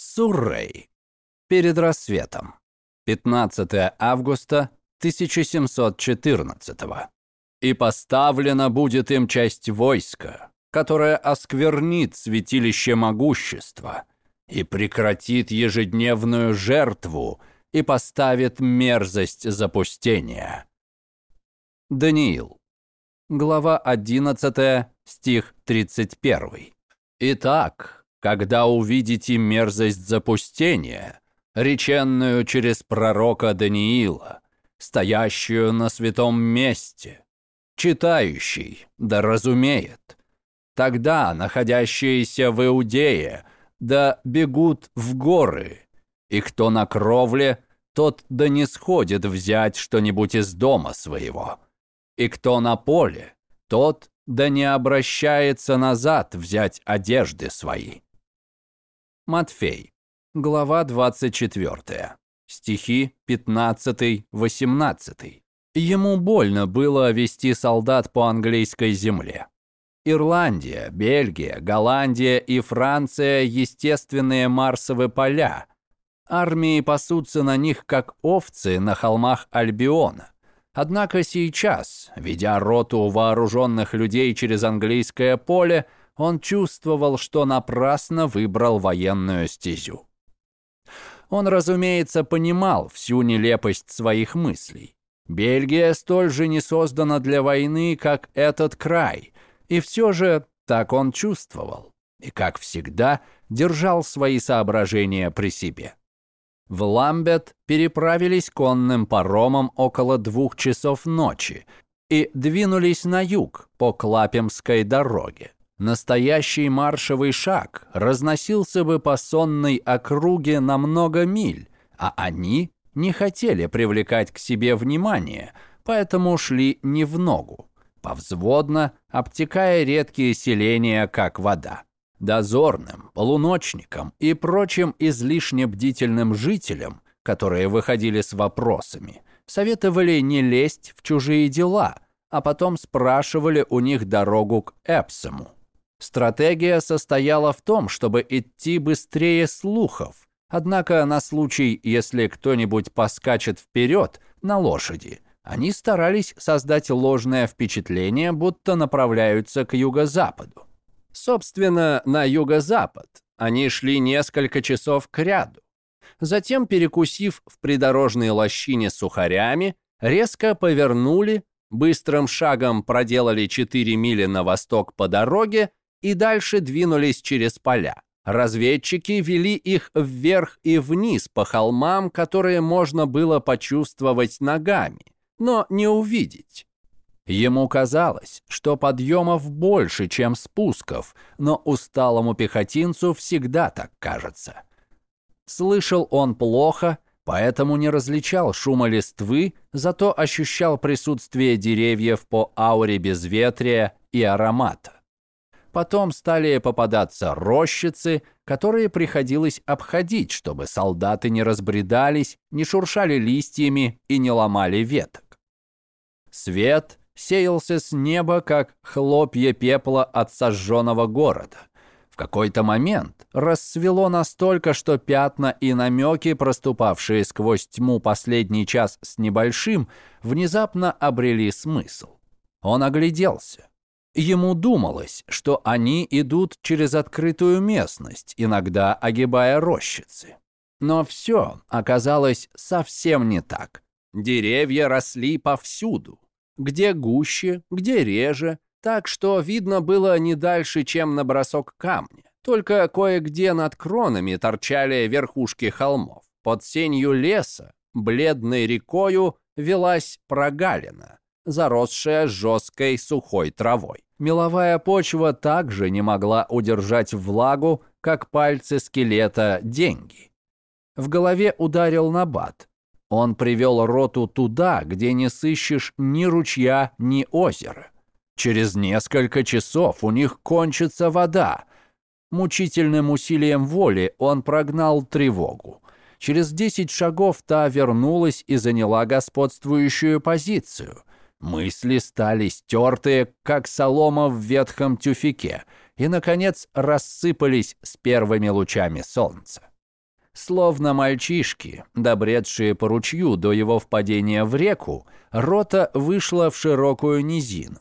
Суррей. Перед рассветом. 15 августа 1714 «И поставлена будет им часть войска, которая осквернит святилище могущества и прекратит ежедневную жертву и поставит мерзость запустения». Даниил. Глава 11, стих 31. «Итак, когда увидите мерзость запустения, реченную через пророка Даниила, стоящую на святом месте, читающий да разумеет, тогда находящиеся в Иудее да бегут в горы, и кто на кровле, тот да не сходит взять что-нибудь из дома своего, и кто на поле, тот да не обращается назад взять одежды свои. Матфей, глава 24, стихи 15-18. Ему больно было вести солдат по английской земле. Ирландия, Бельгия, Голландия и Франция – естественные Марсовые поля. Армии пасутся на них, как овцы на холмах Альбиона. Однако сейчас, ведя роту вооруженных людей через английское поле, он чувствовал, что напрасно выбрал военную стезю. Он, разумеется, понимал всю нелепость своих мыслей. Бельгия столь же не создана для войны, как этот край, и все же так он чувствовал, и, как всегда, держал свои соображения при себе. В Ламбет переправились конным паромом около двух часов ночи и двинулись на юг по Клапемской дороге. Настоящий маршевый шаг разносился бы по сонной округе на много миль, а они не хотели привлекать к себе внимание, поэтому шли не в ногу, повзводно, обтекая редкие селения, как вода. Дозорным, полуночникам и прочим излишне бдительным жителям, которые выходили с вопросами, советовали не лезть в чужие дела, а потом спрашивали у них дорогу к Эпсому. Стратегия состояла в том, чтобы идти быстрее слухов, однако на случай, если кто-нибудь поскачет вперед на лошади, они старались создать ложное впечатление, будто направляются к юго-западу. Собственно, на юго-запад они шли несколько часов к ряду. Затем, перекусив в придорожной лощине сухарями, резко повернули, быстрым шагом проделали 4 мили на восток по дороге и дальше двинулись через поля. Разведчики вели их вверх и вниз по холмам, которые можно было почувствовать ногами, но не увидеть. Ему казалось, что подъемов больше, чем спусков, но усталому пехотинцу всегда так кажется. Слышал он плохо, поэтому не различал шума листвы, зато ощущал присутствие деревьев по ауре безветрия и аромата. Потом стали попадаться рощицы, которые приходилось обходить, чтобы солдаты не разбредались, не шуршали листьями и не ломали веток. Свет сеялся с неба, как хлопья пепла от сожженного города. В какой-то момент рассвело настолько, что пятна и намеки, проступавшие сквозь тьму последний час с небольшим, внезапно обрели смысл. Он огляделся. Ему думалось, что они идут через открытую местность, иногда огибая рощицы. Но все оказалось совсем не так. Деревья росли повсюду, где гуще, где реже, так что видно было не дальше, чем на бросок камня. Только кое-где над кронами торчали верхушки холмов. Под сенью леса, бледной рекою, велась прогалина, заросшая жесткой сухой травой. Меловая почва также не могла удержать влагу, как пальцы скелета деньги. В голове ударил набат. Он привел роту туда, где не сыщешь ни ручья, ни озера. Через несколько часов у них кончится вода. Мучительным усилием воли он прогнал тревогу. Через десять шагов та вернулась и заняла господствующую позицию. Мысли стали стертые, как солома в ветхом тюфике, и, наконец, рассыпались с первыми лучами солнца. Словно мальчишки, добредшие по ручью до его впадения в реку, рота вышла в широкую низину.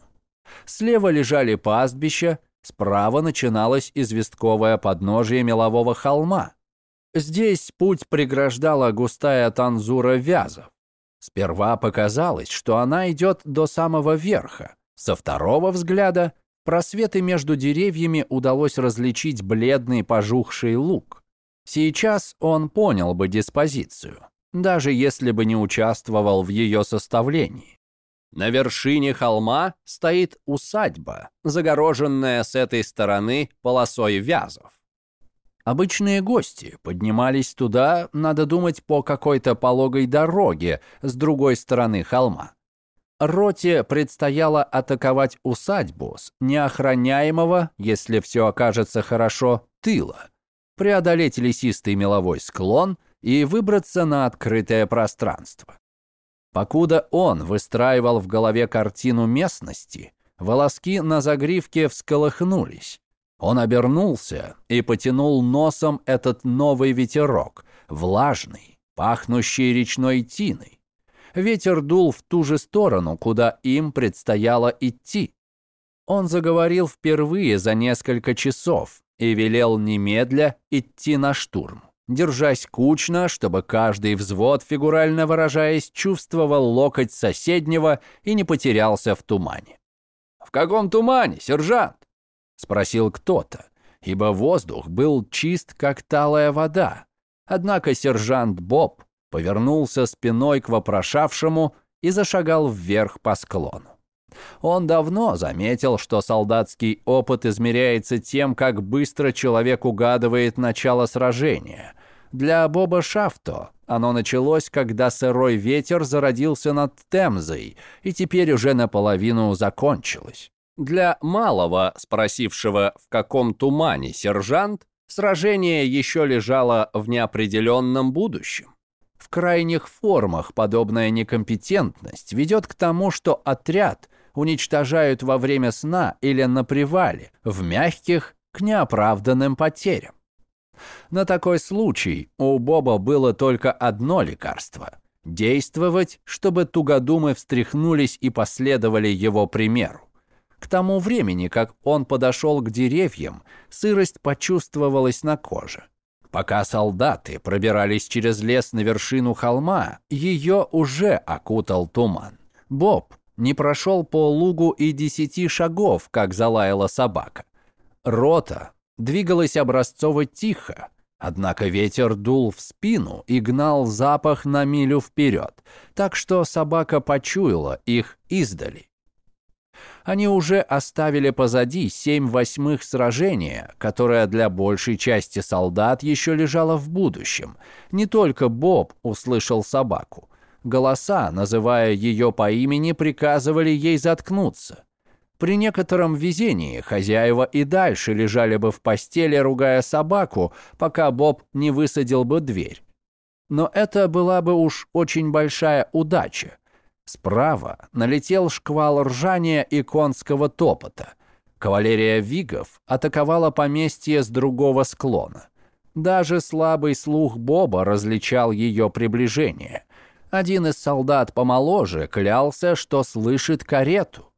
Слева лежали пастбища, справа начиналось известковое подножие мелового холма. Здесь путь преграждала густая танзура вязов. Сперва показалось, что она идет до самого верха. Со второго взгляда просветы между деревьями удалось различить бледный пожухший луг. Сейчас он понял бы диспозицию, даже если бы не участвовал в ее составлении. На вершине холма стоит усадьба, загороженная с этой стороны полосой вязов. Обычные гости поднимались туда, надо думать, по какой-то пологой дороге с другой стороны холма. Роте предстояло атаковать усадьбу с неохраняемого, если все окажется хорошо, тыла, преодолеть лесистый меловой склон и выбраться на открытое пространство. Покуда он выстраивал в голове картину местности, волоски на загривке всколыхнулись. Он обернулся и потянул носом этот новый ветерок, влажный, пахнущий речной тиной. Ветер дул в ту же сторону, куда им предстояло идти. Он заговорил впервые за несколько часов и велел немедля идти на штурм, держась кучно, чтобы каждый взвод, фигурально выражаясь, чувствовал локоть соседнего и не потерялся в тумане. «В каком тумане, сержант?» — спросил кто-то, ибо воздух был чист, как талая вода. Однако сержант Боб повернулся спиной к вопрошавшему и зашагал вверх по склону. Он давно заметил, что солдатский опыт измеряется тем, как быстро человек угадывает начало сражения. Для Боба Шафто оно началось, когда сырой ветер зародился над Темзой и теперь уже наполовину закончилось. Для малого, спросившего, в каком тумане сержант, сражение еще лежало в неопределенном будущем. В крайних формах подобная некомпетентность ведет к тому, что отряд уничтожают во время сна или на привале, в мягких к неоправданным потерям. На такой случай у Боба было только одно лекарство – действовать, чтобы тугодумы встряхнулись и последовали его примеру. К тому времени, как он подошел к деревьям, сырость почувствовалась на коже. Пока солдаты пробирались через лес на вершину холма, ее уже окутал туман. Боб не прошел по лугу и десяти шагов, как залаяла собака. Рота двигалась образцово тихо, однако ветер дул в спину и гнал запах на милю вперед, так что собака почуяла их издали. Они уже оставили позади семь восьмых сражения, которое для большей части солдат еще лежало в будущем. Не только Боб услышал собаку. Голоса, называя ее по имени, приказывали ей заткнуться. При некотором везении хозяева и дальше лежали бы в постели, ругая собаку, пока Боб не высадил бы дверь. Но это была бы уж очень большая удача. Справа налетел шквал ржания и конского топота. Кавалерия Вигов атаковала поместье с другого склона. Даже слабый слух Боба различал ее приближение. Один из солдат помоложе клялся, что слышит карету.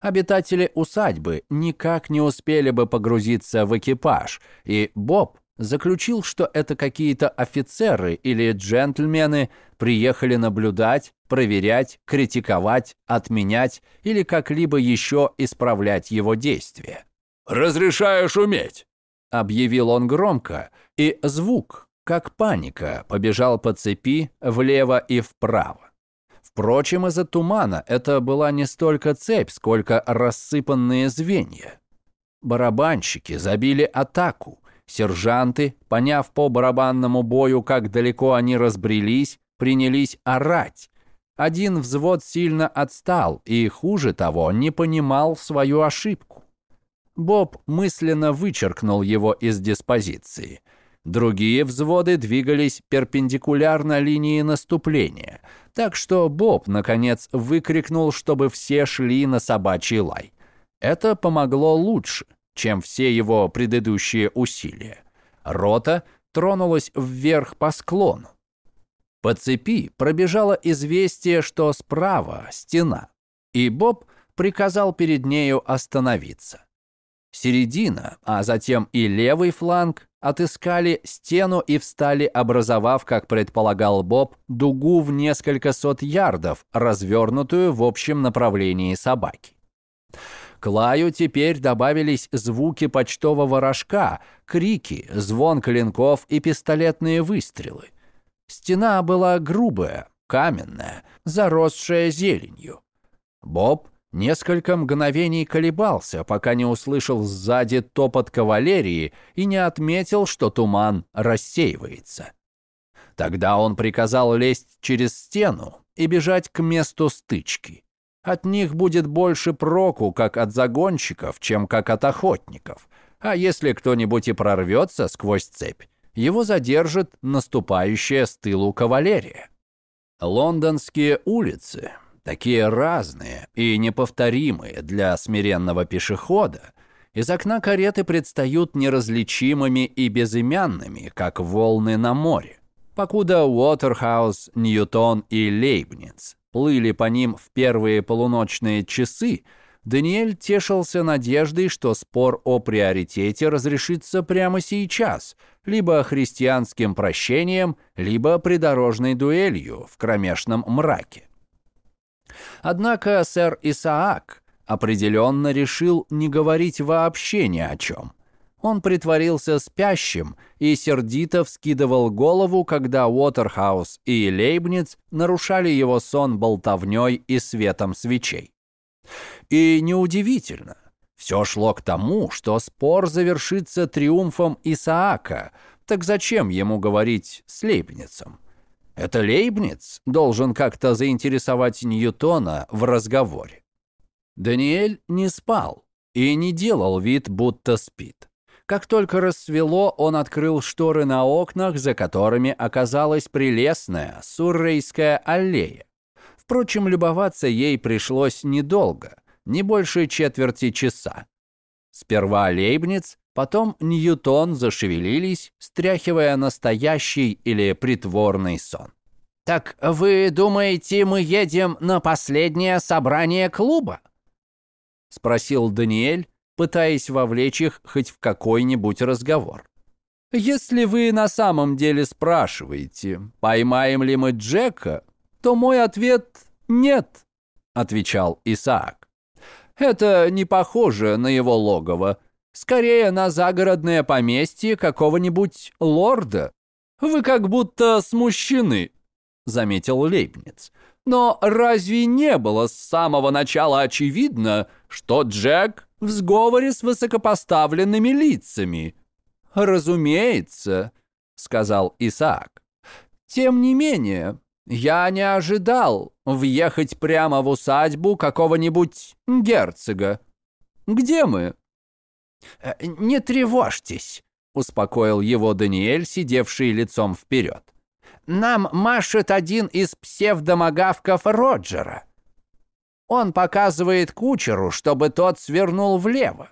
Обитатели усадьбы никак не успели бы погрузиться в экипаж, и Боб заключил, что это какие-то офицеры или джентльмены приехали наблюдать, проверять, критиковать, отменять или как-либо еще исправлять его действия. «Разрешаю шуметь!» — объявил он громко, и звук, как паника, побежал по цепи влево и вправо. Впрочем, из-за тумана это была не столько цепь, сколько рассыпанные звенья. Барабанщики забили атаку, Сержанты, поняв по барабанному бою, как далеко они разбрелись, принялись орать. Один взвод сильно отстал и, хуже того, не понимал свою ошибку. Боб мысленно вычеркнул его из диспозиции. Другие взводы двигались перпендикулярно линии наступления, так что Боб, наконец, выкрикнул, чтобы все шли на собачий лай. Это помогло лучше чем все его предыдущие усилия. Рота тронулась вверх по склону. По цепи пробежало известие, что справа стена, и Боб приказал перед нею остановиться. Середина, а затем и левый фланг отыскали стену и встали, образовав, как предполагал Боб, дугу в несколько сот ярдов, развернутую в общем направлении собаки. К лаю теперь добавились звуки почтового рожка, крики, звон клинков и пистолетные выстрелы. Стена была грубая, каменная, заросшая зеленью. Боб несколько мгновений колебался, пока не услышал сзади топот кавалерии и не отметил, что туман рассеивается. Тогда он приказал лезть через стену и бежать к месту стычки. От них будет больше проку, как от загонщиков, чем как от охотников. А если кто-нибудь и прорвется сквозь цепь, его задержит наступающая с тылу кавалерия. Лондонские улицы, такие разные и неповторимые для смиренного пешехода, из окна кареты предстают неразличимыми и безымянными, как волны на море. Покуда Уотерхаус, Ньютон и Лейбниц плыли по ним в первые полуночные часы, Даниэль тешился надеждой, что спор о приоритете разрешится прямо сейчас, либо христианским прощением, либо придорожной дуэлью в кромешном мраке. Однако сэр Исаак определенно решил не говорить вообще ни о чем. Он притворился спящим и сердито вскидывал голову, когда Уотерхаус и Лейбниц нарушали его сон болтовней и светом свечей. И неудивительно, все шло к тому, что спор завершится триумфом Исаака, так зачем ему говорить с Лейбницем? Это Лейбниц должен как-то заинтересовать Ньютона в разговоре. Даниэль не спал и не делал вид, будто спит. Как только рассвело, он открыл шторы на окнах, за которыми оказалась прелестная Суррейская аллея. Впрочем, любоваться ей пришлось недолго, не больше четверти часа. Сперва Лейбниц, потом Ньютон зашевелились, стряхивая настоящий или притворный сон. «Так вы думаете, мы едем на последнее собрание клуба?» — спросил Даниэль, пытаясь вовлечь их хоть в какой-нибудь разговор. «Если вы на самом деле спрашиваете, поймаем ли мы Джека, то мой ответ — нет», — отвечал Исаак. «Это не похоже на его логово. Скорее на загородное поместье какого-нибудь лорда. Вы как будто смущены», — заметил Лейбниц. «Но разве не было с самого начала очевидно, что Джек в сговоре с высокопоставленными лицами. «Разумеется», — сказал Исаак. «Тем не менее, я не ожидал въехать прямо в усадьбу какого-нибудь герцога. Где мы?» «Э, «Не тревожьтесь», — успокоил его Даниэль, сидевший лицом вперед. «Нам машет один из псевдомагавков Роджера. Он показывает кучеру, чтобы тот свернул влево.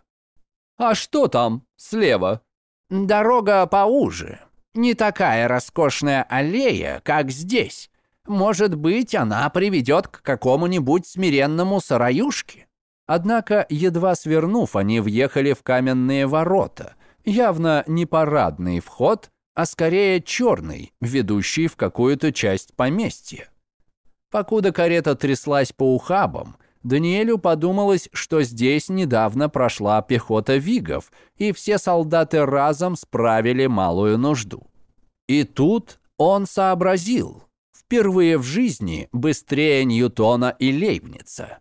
А что там слева? Дорога поуже. Не такая роскошная аллея, как здесь. Может быть, она приведет к какому-нибудь смиренному сараюшке. Однако, едва свернув, они въехали в каменные ворота. Явно не парадный вход, а скорее черный, ведущий в какую-то часть поместья. Покуда карета тряслась по ухабам, Даниэлю подумалось, что здесь недавно прошла пехота вигов, и все солдаты разом справили малую нужду. И тут он сообразил, впервые в жизни быстрее Ньютона и Лейбница.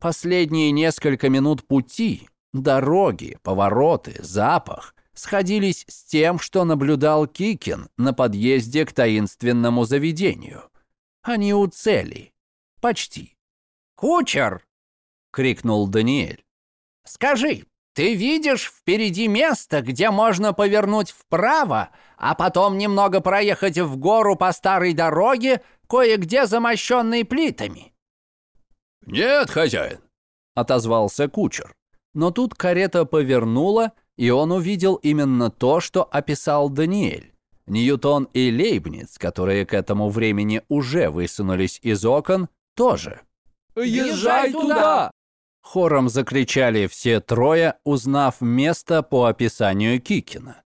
Последние несколько минут пути, дороги, повороты, запах сходились с тем, что наблюдал Кикин на подъезде к таинственному заведению – они у цели. Почти. «Кучер!» — крикнул Даниэль. «Скажи, ты видишь впереди место, где можно повернуть вправо, а потом немного проехать в гору по старой дороге, кое-где замощенной плитами?» «Нет, хозяин», — отозвался кучер. Но тут карета повернула, и он увидел именно то, что описал Даниэль. Ньютон и Лейбниц, которые к этому времени уже высунулись из окон, тоже. «Езжай туда!» Хором закричали все трое, узнав место по описанию Кикина.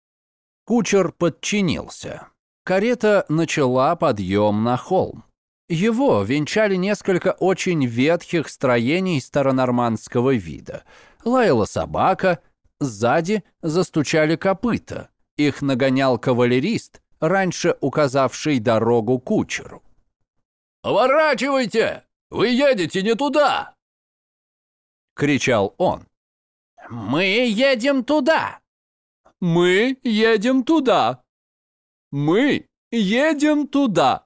Кучер подчинился. Карета начала подъем на холм. Его венчали несколько очень ветхих строений старонормандского вида. Лаяла собака, сзади застучали копыта. Их нагонял кавалерист, раньше указавший дорогу кучеру. «Поворачивайте! Вы едете не туда!» — кричал он. «Мы едем туда!» «Мы едем туда!» «Мы едем туда!»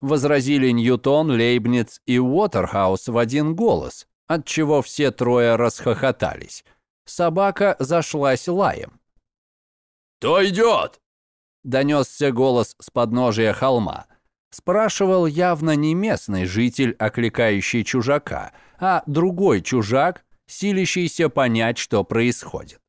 возразили Ньютон, Лейбниц и Уотерхаус в один голос, отчего все трое расхохотались. Собака зашлась лаем. «Кто идет?» — донесся голос с подножия холма. Спрашивал явно не местный житель, окликающий чужака, а другой чужак, силящийся понять, что происходит.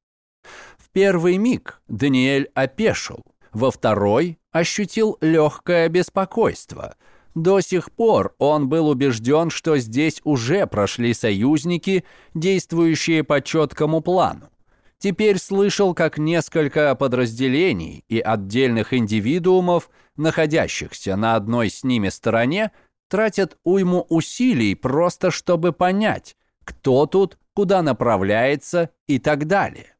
В первый миг Даниэль опешил, во второй ощутил легкое беспокойство. До сих пор он был убежден, что здесь уже прошли союзники, действующие по четкому плану. Теперь слышал, как несколько подразделений и отдельных индивидуумов, находящихся на одной с ними стороне, тратят уйму усилий просто чтобы понять, кто тут, куда направляется и так далее.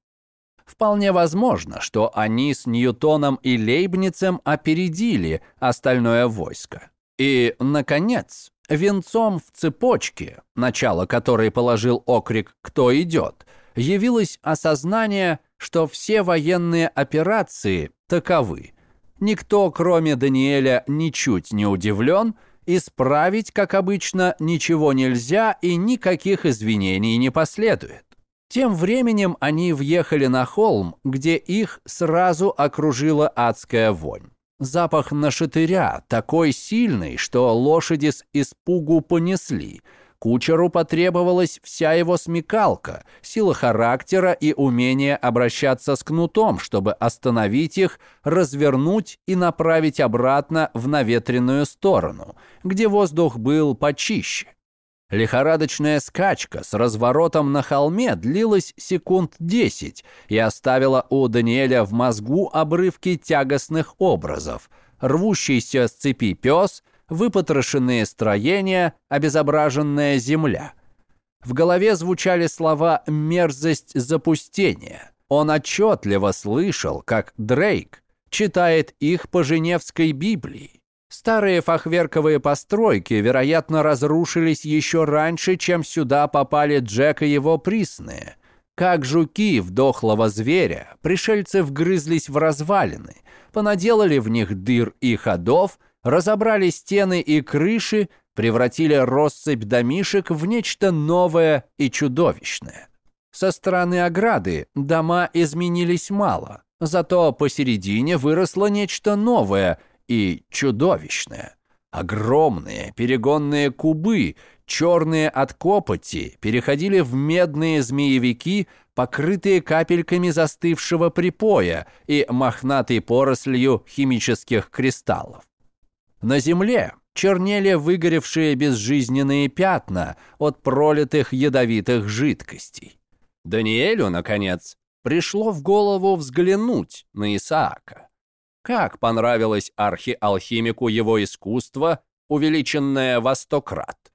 Вполне возможно, что они с Ньютоном и Лейбницем опередили остальное войско. И, наконец, венцом в цепочке, начало которой положил окрик «Кто идет?», явилось осознание, что все военные операции таковы. Никто, кроме Даниэля, ничуть не удивлен, исправить, как обычно, ничего нельзя и никаких извинений не последует. Тем временем они въехали на холм, где их сразу окружила адская вонь. Запах нашатыря такой сильный, что лошади с испугу понесли. Кучеру потребовалась вся его смекалка, сила характера и умение обращаться с кнутом, чтобы остановить их, развернуть и направить обратно в наветренную сторону, где воздух был почище. Лихорадочная скачка с разворотом на холме длилась секунд десять и оставила у Даниэля в мозгу обрывки тягостных образов. Рвущийся с цепи пес, выпотрошенные строения, обезображенная земля. В голове звучали слова «мерзость запустения». Он отчетливо слышал, как Дрейк читает их по Женевской Библии. Старые фахверковые постройки, вероятно, разрушились еще раньше, чем сюда попали Джек и его присные. Как жуки в дохлого зверя, пришельцы вгрызлись в развалины, понаделали в них дыр и ходов, разобрали стены и крыши, превратили россыпь домишек в нечто новое и чудовищное. Со стороны ограды дома изменились мало, зато посередине выросло нечто новое – и чудовищное. Огромные перегонные кубы, черные от копоти, переходили в медные змеевики, покрытые капельками застывшего припоя и мохнатой порослью химических кристаллов. На земле чернели выгоревшие безжизненные пятна от пролитых ядовитых жидкостей. Даниэлю, наконец, пришло в голову взглянуть на Исаака. Как понравилось архиалхимику его искусство, увеличенное во сто крат.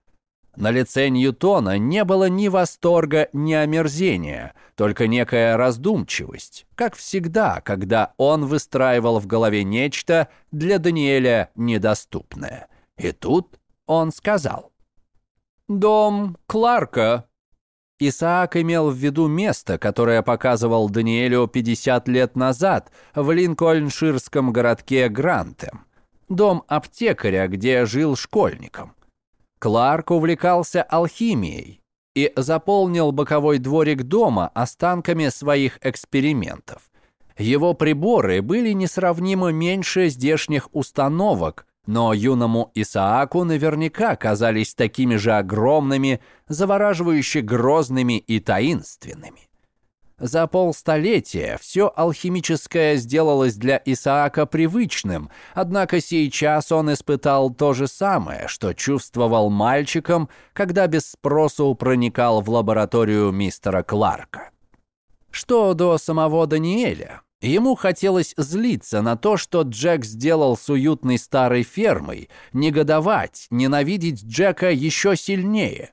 На лице Ньютона не было ни восторга, ни омерзения, только некая раздумчивость, как всегда, когда он выстраивал в голове нечто для Даниэля недоступное. И тут он сказал. «Дом Кларка Исаак имел в виду место, которое показывал Даниэлю 50 лет назад в линкольнширском городке Грантем. Дом аптекаря, где жил школьником. Кларк увлекался алхимией и заполнил боковой дворик дома останками своих экспериментов. Его приборы были несравнимо меньше здешних установок, но юному Исааку наверняка казались такими же огромными, завораживающе грозными и таинственными. За полстолетия все алхимическое сделалось для Исаака привычным, однако сейчас он испытал то же самое, что чувствовал мальчиком, когда без спросу проникал в лабораторию мистера Кларка. Что до самого Даниэля, ему хотелось злиться на то, что Джек сделал с уютной старой фермой, негодовать, ненавидеть Джека еще сильнее.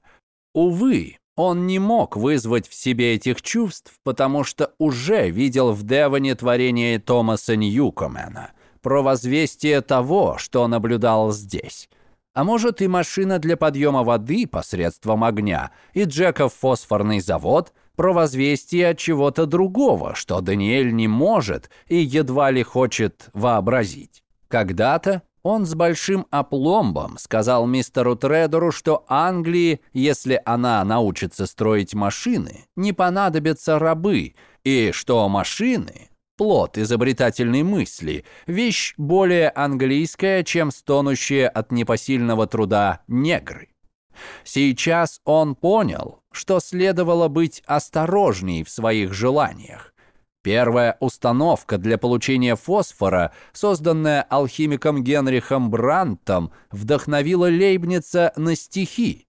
Увы, он не мог вызвать в себе этих чувств, потому что уже видел в Девоне творение Томаса Ньюкомена, про возвестие того, что наблюдал здесь. А может и машина для подъема воды посредством огня, и Джеков фосфорный завод про возвестие чего-то другого, что Даниэль не может и едва ли хочет вообразить. Когда-то он с большим опломбом сказал мистеру Тредеру, что Англии, если она научится строить машины, не понадобятся рабы, и что машины – плод изобретательной мысли, вещь более английская, чем стонущие от непосильного труда негры. Сейчас он понял, что следовало быть осторожней в своих желаниях. Первая установка для получения фосфора, созданная алхимиком Генрихом Брантом, вдохновила Лейбница на стихи.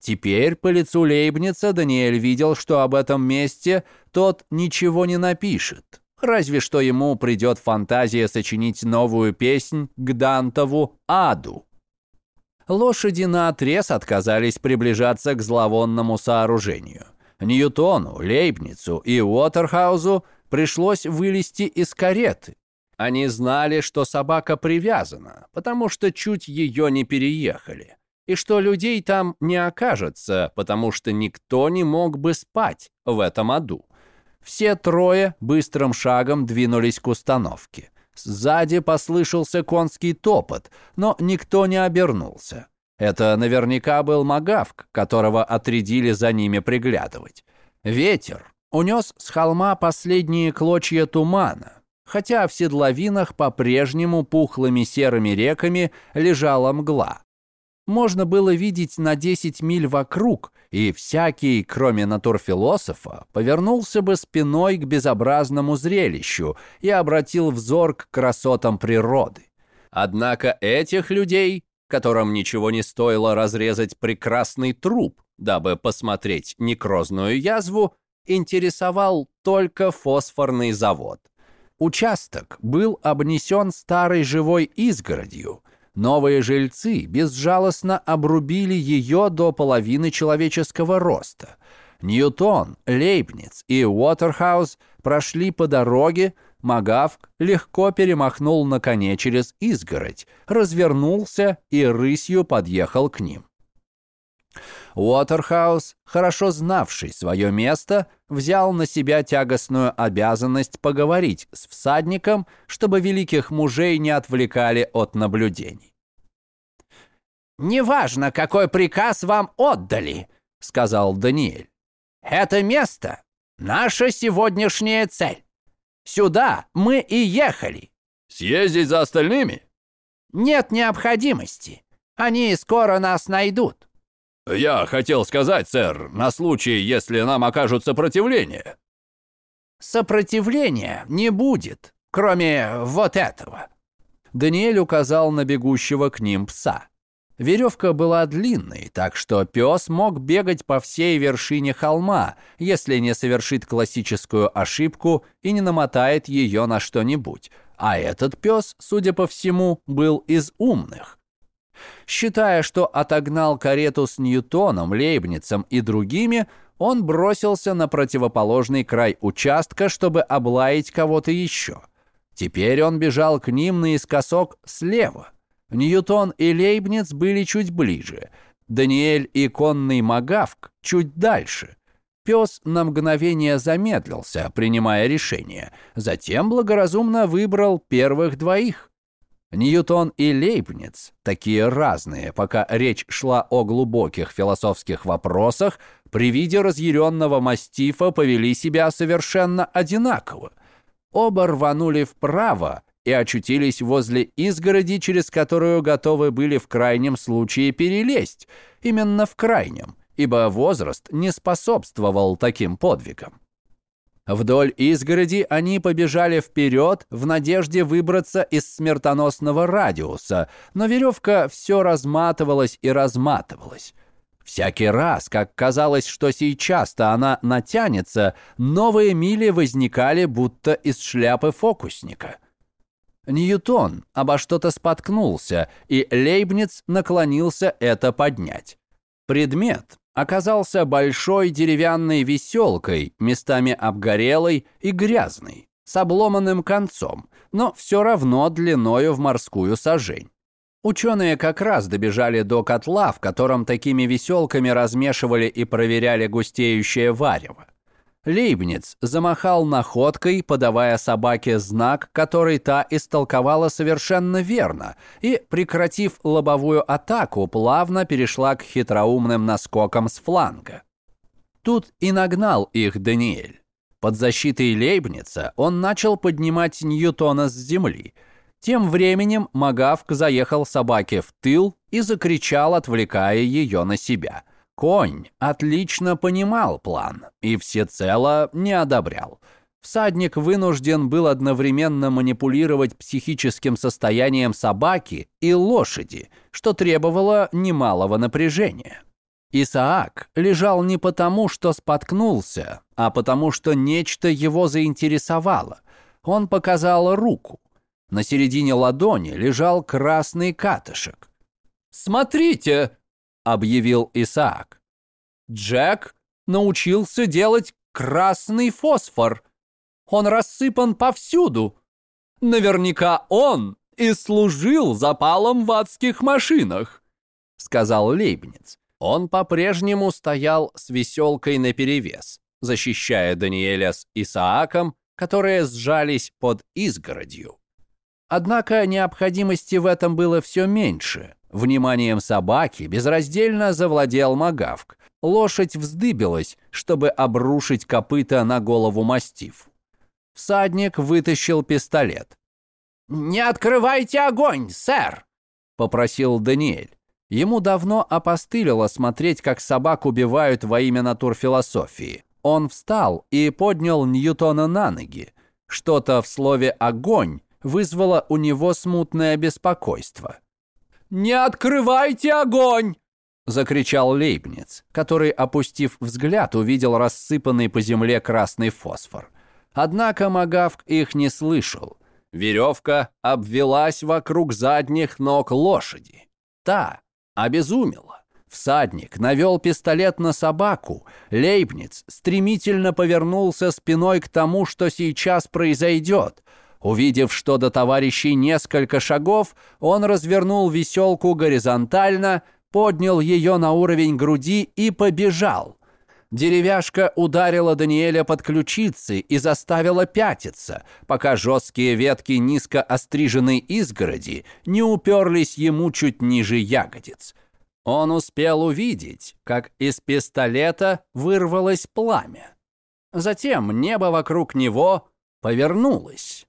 Теперь по лицу Лейбница Даниэль видел, что об этом месте тот ничего не напишет. Разве что ему придет фантазия сочинить новую песнь к Дантову «Аду». Лошади наотрез отказались приближаться к зловонному сооружению. Ньютону, Лейбницу и Уотерхаузу пришлось вылезти из кареты. Они знали, что собака привязана, потому что чуть ее не переехали, и что людей там не окажется, потому что никто не мог бы спать в этом аду. Все трое быстрым шагом двинулись к установке. Сзади послышался конский топот, но никто не обернулся. Это наверняка был Магавк, которого отрядили за ними приглядывать. Ветер, унес с холма последние клочья тумана, хотя в седловинах по-прежнему пухлыми серыми реками лежала мгла. Можно было видеть на 10 миль вокруг, и всякий, кроме натурфилософа, повернулся бы спиной к безобразному зрелищу и обратил взор к красотам природы. Однако этих людей, которым ничего не стоило разрезать прекрасный труп, дабы посмотреть некрозную язву, интересовал только фосфорный завод. Участок был обнесен старой живой изгородью. Новые жильцы безжалостно обрубили ее до половины человеческого роста. Ньютон, Лейбниц и Уотерхаус прошли по дороге, Магавк легко перемахнул на коне через изгородь, развернулся и рысью подъехал к ним. Уотерхаус, хорошо знавший свое место, взял на себя тягостную обязанность поговорить с всадником, чтобы великих мужей не отвлекали от наблюдений. «Неважно, какой приказ вам отдали», — сказал Даниэль. «Это место — наша сегодняшняя цель. Сюда мы и ехали». «Съездить за остальными?» «Нет необходимости. Они скоро нас найдут». «Я хотел сказать, сэр, на случай, если нам окажут сопротивление». «Сопротивления не будет, кроме вот этого». Даниэль указал на бегущего к ним пса. Веревка была длинной, так что пес мог бегать по всей вершине холма, если не совершит классическую ошибку и не намотает ее на что-нибудь. А этот пес, судя по всему, был из умных. Считая, что отогнал карету с Ньютоном, Лейбницем и другими, он бросился на противоположный край участка, чтобы облаять кого-то еще. Теперь он бежал к ним наискосок слева. Ньютон и Лейбниц были чуть ближе, Даниэль и конный Магавк чуть дальше. Пес на мгновение замедлился, принимая решение, затем благоразумно выбрал первых двоих. Ньютон и Лейбниц, такие разные, пока речь шла о глубоких философских вопросах, при виде разъяренного мастифа повели себя совершенно одинаково. Оба рванули вправо и очутились возле изгороди, через которую готовы были в крайнем случае перелезть. Именно в крайнем, ибо возраст не способствовал таким подвигам. Вдоль изгороди они побежали вперед в надежде выбраться из смертоносного радиуса, но веревка все разматывалась и разматывалась. Всякий раз, как казалось, что сейчас-то она натянется, новые мили возникали будто из шляпы фокусника. Ньютон обо что-то споткнулся, и Лейбниц наклонился это поднять. Предмет оказался большой деревянной веселкой, местами обгорелой и грязной, с обломанным концом, но все равно длиною в морскую сажень. Ученые как раз добежали до котла, в котором такими веселками размешивали и проверяли густеющее варево. Лейбниц замахал находкой, подавая собаке знак, который та истолковала совершенно верно, и, прекратив лобовую атаку, плавно перешла к хитроумным наскокам с фланга. Тут и нагнал их Даниэль. Под защитой Лейбница он начал поднимать Ньютона с земли. Тем временем Магавк заехал собаке в тыл и закричал, отвлекая ее на себя – Конь отлично понимал план и всецело не одобрял. Всадник вынужден был одновременно манипулировать психическим состоянием собаки и лошади, что требовало немалого напряжения. Исаак лежал не потому, что споткнулся, а потому, что нечто его заинтересовало. Он показал руку. На середине ладони лежал красный катышек. «Смотрите!» Объявил Исаак. Джек научился делать красный фосфор. Он рассыпан повсюду. Наверняка он и служил запалом в адских машинах, сказал Лейбниц. Он по-прежнему стоял с веселкой наперевес, защищая Даниэля с Исааком, которые сжались под изгородью. Однако необходимости в этом было все меньше. Вниманием собаки безраздельно завладел Магавк. Лошадь вздыбилась, чтобы обрушить копыта на голову мастиф. Всадник вытащил пистолет. «Не открывайте огонь, сэр!» — попросил Даниэль. Ему давно опостылило смотреть, как собак убивают во имя натурфилософии. Он встал и поднял Ньютона на ноги. Что-то в слове «огонь» вызвало у него смутное беспокойство. «Не открывайте огонь!» — закричал Лейбниц, который, опустив взгляд, увидел рассыпанный по земле красный фосфор. Однако Магавк их не слышал. Веревка обвелась вокруг задних ног лошади. Та обезумела. Всадник навел пистолет на собаку. Лейбниц стремительно повернулся спиной к тому, что сейчас произойдет. Увидев, что до товарищей несколько шагов, он развернул веселку горизонтально, поднял ее на уровень груди и побежал. Деревяшка ударила Даниэля под ключицы и заставила пятиться, пока жесткие ветки низко остриженной изгороди не уперлись ему чуть ниже ягодиц. Он успел увидеть, как из пистолета вырвалось пламя. Затем небо вокруг него повернулось.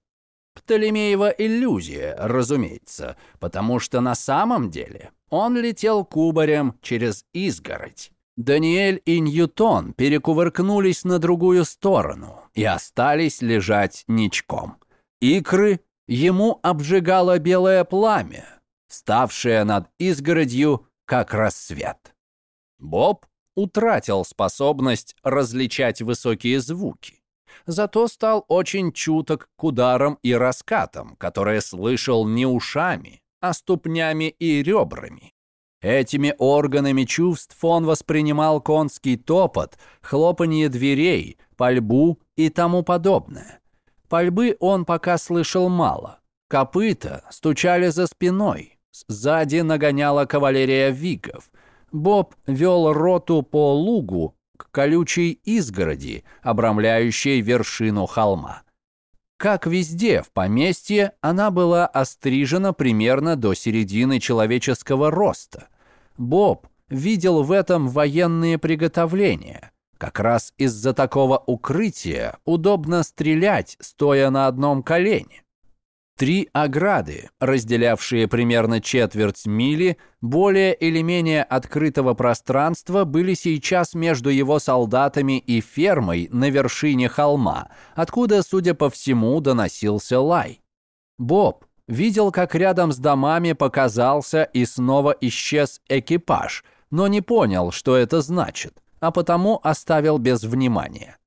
Птолемеева иллюзия, разумеется, потому что на самом деле он летел кубарем через изгородь. Даниэль и Ньютон перекувыркнулись на другую сторону и остались лежать ничком. Икры ему обжигало белое пламя, ставшее над изгородью как рассвет. Боб утратил способность различать высокие звуки зато стал очень чуток к ударам и раскатам, которые слышал не ушами, а ступнями и ребрами. Этими органами чувств он воспринимал конский топот, хлопанье дверей, пальбу и тому подобное. Пальбы он пока слышал мало. Копыта стучали за спиной. Сзади нагоняла кавалерия вигов. Боб вел роту по лугу, к колючей изгороди, обрамляющей вершину холма. Как везде в поместье, она была острижена примерно до середины человеческого роста. Боб видел в этом военные приготовления. Как раз из-за такого укрытия удобно стрелять, стоя на одном колене. Три ограды, разделявшие примерно четверть мили, более или менее открытого пространства, были сейчас между его солдатами и фермой на вершине холма, откуда, судя по всему, доносился лай. Боб видел, как рядом с домами показался и снова исчез экипаж, но не понял, что это значит, а потому оставил без внимания.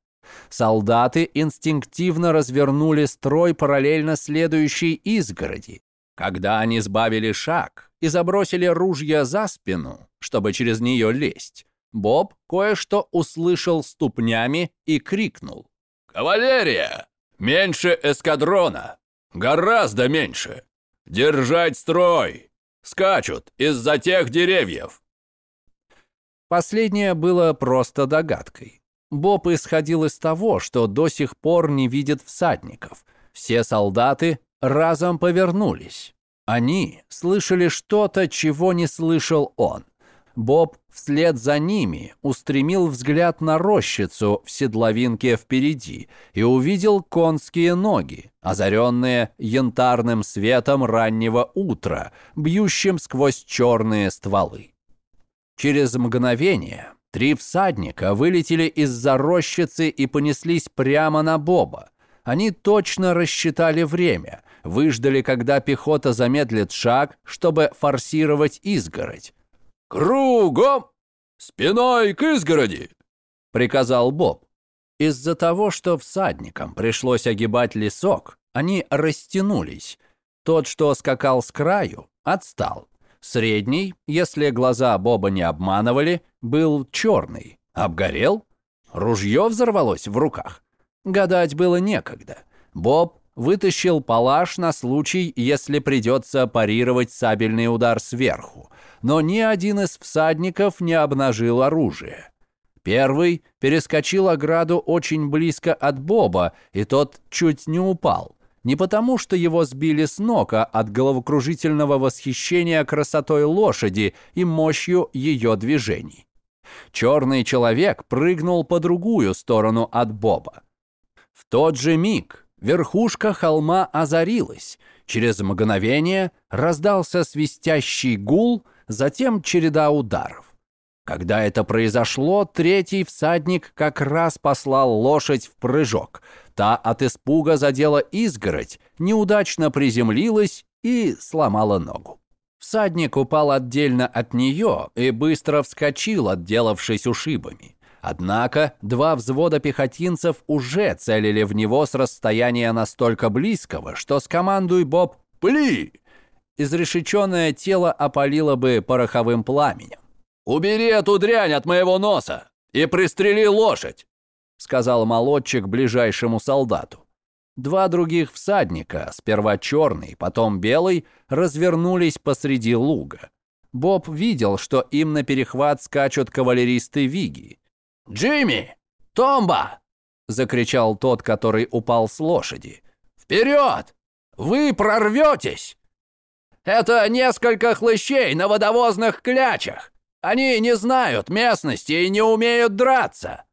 Солдаты инстинктивно развернули строй параллельно следующей изгороди. Когда они сбавили шаг и забросили ружья за спину, чтобы через нее лезть, Боб кое-что услышал ступнями и крикнул. «Кавалерия! Меньше эскадрона! Гораздо меньше! Держать строй! Скачут из-за тех деревьев!» Последнее было просто догадкой. Боб исходил из того, что до сих пор не видит всадников. Все солдаты разом повернулись. Они слышали что-то, чего не слышал он. Боб вслед за ними устремил взгляд на рощицу в седловинке впереди и увидел конские ноги, озаренные янтарным светом раннего утра, бьющим сквозь черные стволы. Через мгновение Три всадника вылетели из-за рощицы и понеслись прямо на Боба. Они точно рассчитали время, выждали, когда пехота замедлит шаг, чтобы форсировать изгородь. «Кругом! Спиной к изгороди!» — приказал Боб. Из-за того, что всадникам пришлось огибать лесок, они растянулись. Тот, что скакал с краю, отстал. Средний, если глаза Боба не обманывали, был черный. Обгорел? Ружье взорвалось в руках. Гадать было некогда. Боб вытащил палаш на случай, если придется парировать сабельный удар сверху. Но ни один из всадников не обнажил оружие. Первый перескочил ограду очень близко от Боба, и тот чуть не упал. Не потому, что его сбили с ног, а от головокружительного восхищения красотой лошади и мощью ее движений. Черный человек прыгнул по другую сторону от Боба. В тот же миг верхушка холма озарилась. Через мгновение раздался свистящий гул, затем череда ударов. Когда это произошло, третий всадник как раз послал лошадь в прыжок. Та от испуга задела изгородь, неудачно приземлилась и сломала ногу. Всадник упал отдельно от нее и быстро вскочил, отделавшись ушибами. Однако два взвода пехотинцев уже целили в него с расстояния настолько близкого, что скомандуй Боб «Пли!» изрешеченное тело опалило бы пороховым пламенем. «Убери эту дрянь от моего носа и пристрели лошадь!» сказал молодчик ближайшему солдату. Два других всадника, сперва черный, потом белый, развернулись посреди луга. Боб видел, что им на перехват скачут кавалеристы Виги. «Джимми! Томба!» — закричал тот, который упал с лошади. «Вперед! Вы прорветесь! Это несколько хлыщей на водовозных клячах! Они не знают местности и не умеют драться!»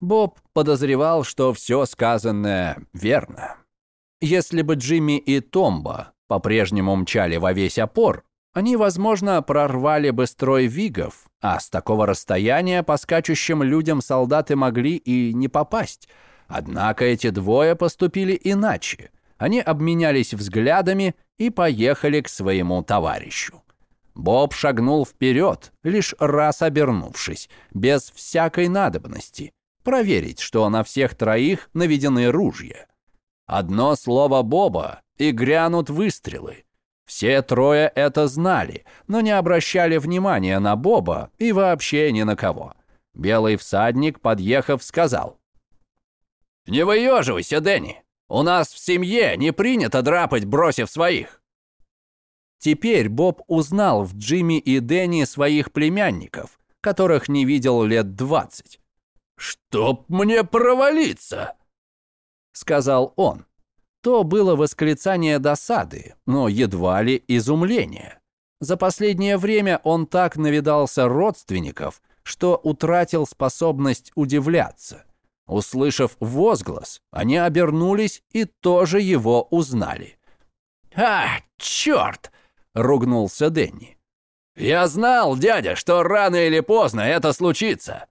Боб подозревал, что все сказанное верно. Если бы Джимми и Томба по-прежнему мчали во весь опор, они, возможно, прорвали бы строй вигов, а с такого расстояния по скачущим людям солдаты могли и не попасть. Однако эти двое поступили иначе. Они обменялись взглядами и поехали к своему товарищу. Боб шагнул вперед, лишь раз обернувшись, без всякой надобности, проверить, что на всех троих наведены ружья. Одно слово Боба, и грянут выстрелы. Все трое это знали, но не обращали внимания на Боба и вообще ни на кого. Белый всадник, подъехав, сказал. «Не выеживайся, Дэнни. У нас в семье не принято драпать, бросив своих. Теперь Боб узнал в Джимми и Дэнни своих племянников, которых не видел лет двадцать. «Чтоб мне провалиться!» — сказал он. То было восклицание досады, но едва ли изумление. За последнее время он так навидался родственников, что утратил способность удивляться. Услышав возглас, они обернулись и тоже его узнали. «А, черт!» — ругнулся Дэнни. «Я знал, дядя, что рано или поздно это случится!»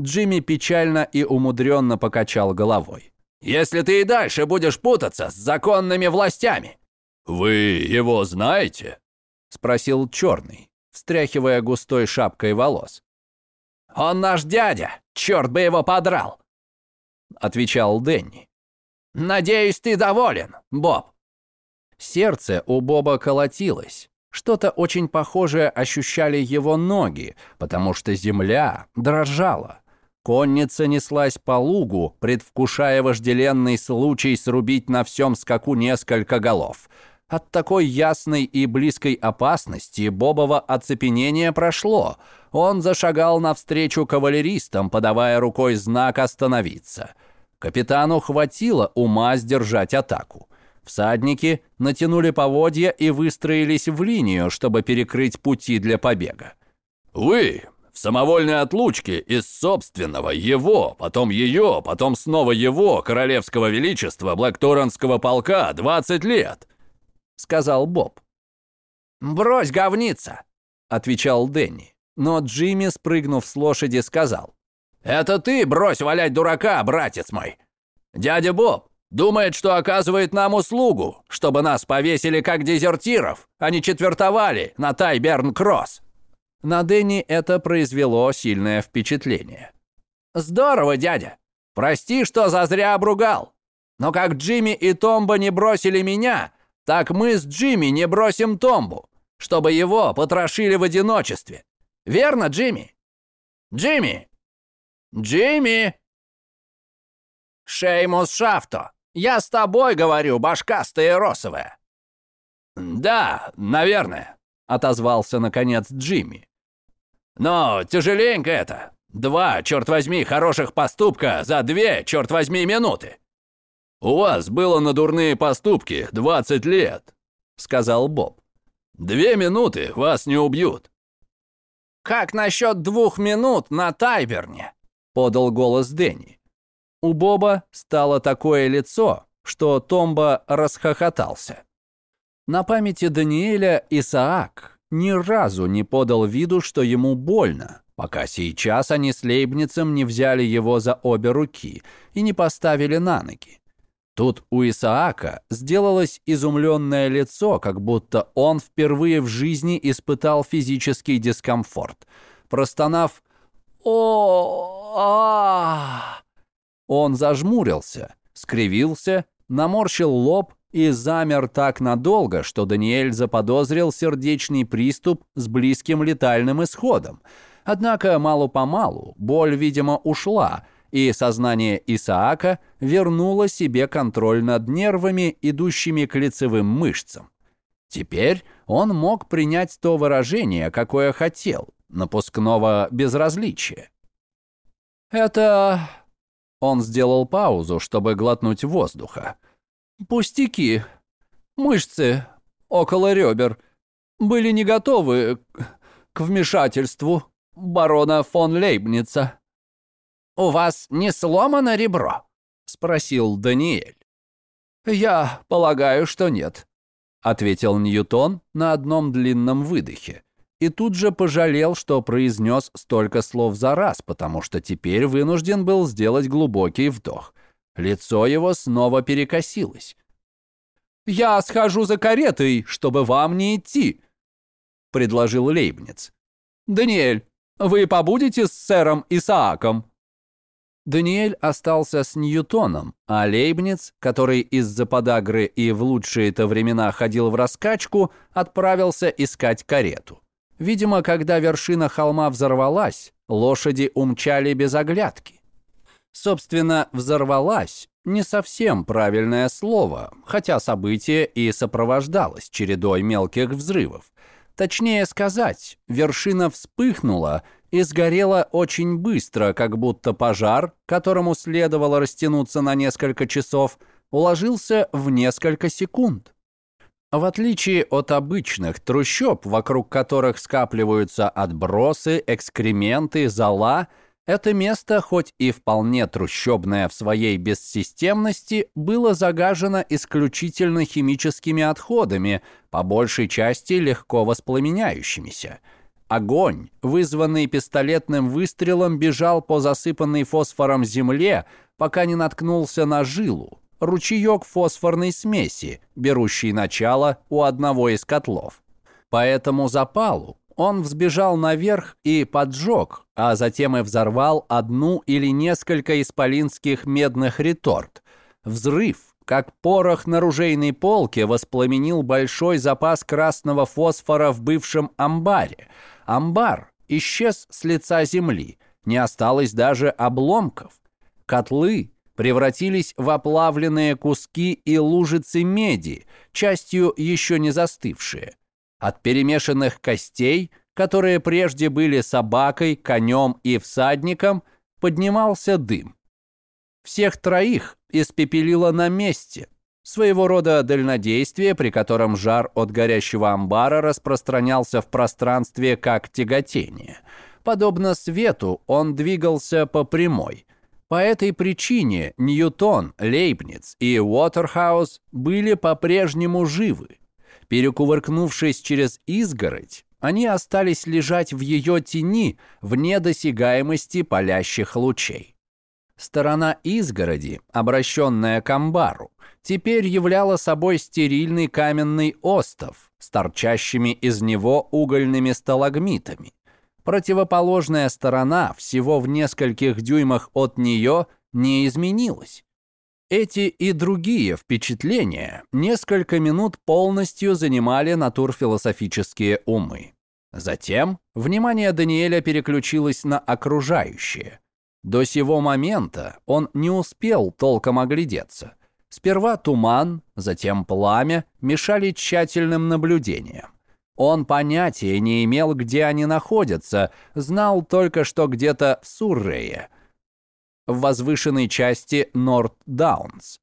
Джимми печально и умудренно покачал головой. «Если ты и дальше будешь путаться с законными властями!» «Вы его знаете?» — спросил Черный, встряхивая густой шапкой волос. «Он наш дядя! Черт бы его подрал!» — отвечал Дэнни. «Надеюсь, ты доволен, Боб?» Сердце у Боба колотилось. Что-то очень похожее ощущали его ноги, потому что земля дрожала. Конница неслась по лугу, предвкушая вожделенный случай срубить на всем скаку несколько голов. От такой ясной и близкой опасности Бобова оцепенение прошло. Он зашагал навстречу кавалеристам, подавая рукой знак «Остановиться». Капитану хватило ума сдержать атаку. Всадники натянули поводья и выстроились в линию, чтобы перекрыть пути для побега. «Вы в самовольной отлучке из собственного его, потом ее, потом снова его, королевского величества, Блэкторнского полка, 20 лет», — сказал Боб. «Брось, говница», — отвечал Дэнни. Но Джимми, спрыгнув с лошади, сказал. «Это ты брось валять дурака, братец мой. Дядя Боб думает, что оказывает нам услугу, чтобы нас повесили как дезертиров, а не четвертовали на Тайберн-Кросс». На Дэнни это произвело сильное впечатление. «Здорово, дядя. Прости, что зазря обругал. Но как Джимми и Томба не бросили меня, так мы с Джимми не бросим Томбу, чтобы его потрошили в одиночестве. Верно, Джимми? Джимми!» «Джимми!» «Шеймус Шафто, я с тобой говорю, башкастая росовая!» «Да, наверное», — отозвался, наконец, Джимми. «Но тяжеленько это. Два, черт возьми, хороших поступка за две, черт возьми, минуты!» «У вас было на дурные поступки 20 лет», — сказал Боб. «Две минуты вас не убьют». «Как насчет двух минут на Тайберне?» — подал голос Дэнни. У Боба стало такое лицо, что Томба расхохотался. На памяти Даниэля Исаак ни разу не подал виду, что ему больно, пока сейчас они с Лейбницем не взяли его за обе руки и не поставили на ноги. Тут у Исаака сделалось изумленное лицо, как будто он впервые в жизни испытал физический дискомфорт. Простонав «О, а Он зажмурился, скривился, наморщил лоб и замер так надолго, что Даниэль заподозрил сердечный приступ с близким летальным исходом. Однако мало-помалу боль, видимо, ушла, и сознание Исаака вернуло себе контроль над нервами, идущими к лицевым мышцам. Теперь он мог принять то выражение, какое хотел, напускного безразличия. «Это...» Он сделал паузу, чтобы глотнуть воздуха. «Пустяки. Мышцы около ребер были не готовы к вмешательству барона фон Лейбница». «У вас не сломано ребро?» — спросил Даниэль. «Я полагаю, что нет», — ответил Ньютон на одном длинном выдохе и тут же пожалел, что произнес столько слов за раз, потому что теперь вынужден был сделать глубокий вдох. Лицо его снова перекосилось. «Я схожу за каретой, чтобы вам не идти», — предложил Лейбниц. «Даниэль, вы побудете с сэром Исааком?» Даниэль остался с Ньютоном, а Лейбниц, который из-за подагры и в лучшие-то времена ходил в раскачку, отправился искать карету. Видимо, когда вершина холма взорвалась, лошади умчали без оглядки. Собственно, «взорвалась» — не совсем правильное слово, хотя событие и сопровождалось чередой мелких взрывов. Точнее сказать, вершина вспыхнула и сгорела очень быстро, как будто пожар, которому следовало растянуться на несколько часов, уложился в несколько секунд. В отличие от обычных трущоб, вокруг которых скапливаются отбросы, экскременты, зола, Это место, хоть и вполне трущобное в своей бессистемности, было загажено исключительно химическими отходами, по большей части легко воспламеняющимися. Огонь, вызванный пистолетным выстрелом, бежал по засыпанной фосфором земле, пока не наткнулся на жилу, ручеек фосфорной смеси, берущий начало у одного из котлов. По этому запалу он взбежал наверх и поджег, а затем и взорвал одну или несколько исполинских медных реторт. Взрыв, как порох на ружейной полке, воспламенил большой запас красного фосфора в бывшем амбаре. Амбар исчез с лица земли, не осталось даже обломков. Котлы превратились в оплавленные куски и лужицы меди, частью еще не застывшие. От перемешанных костей, которые прежде были собакой, конем и всадником, поднимался дым. Всех троих испепелило на месте. Своего рода дальнодействие, при котором жар от горящего амбара распространялся в пространстве как тяготение. Подобно свету, он двигался по прямой. По этой причине Ньютон, Лейбниц и Уотерхаус были по-прежнему живы. Перекувыркнувшись через изгородь, они остались лежать в ее тени вне досягаемости палящих лучей. Сторона изгороди, обращенная к амбару, теперь являла собой стерильный каменный остов с торчащими из него угольными сталагмитами. Противоположная сторона, всего в нескольких дюймах от нее, не изменилась. Эти и другие впечатления несколько минут полностью занимали натурфилософические умы. Затем внимание Даниэля переключилось на окружающее. До сего момента он не успел толком оглядеться. Сперва туман, затем пламя мешали тщательным наблюдениям. Он понятия не имел, где они находятся, знал только, что где-то в Суррее – в возвышенной части Норт-Даунс.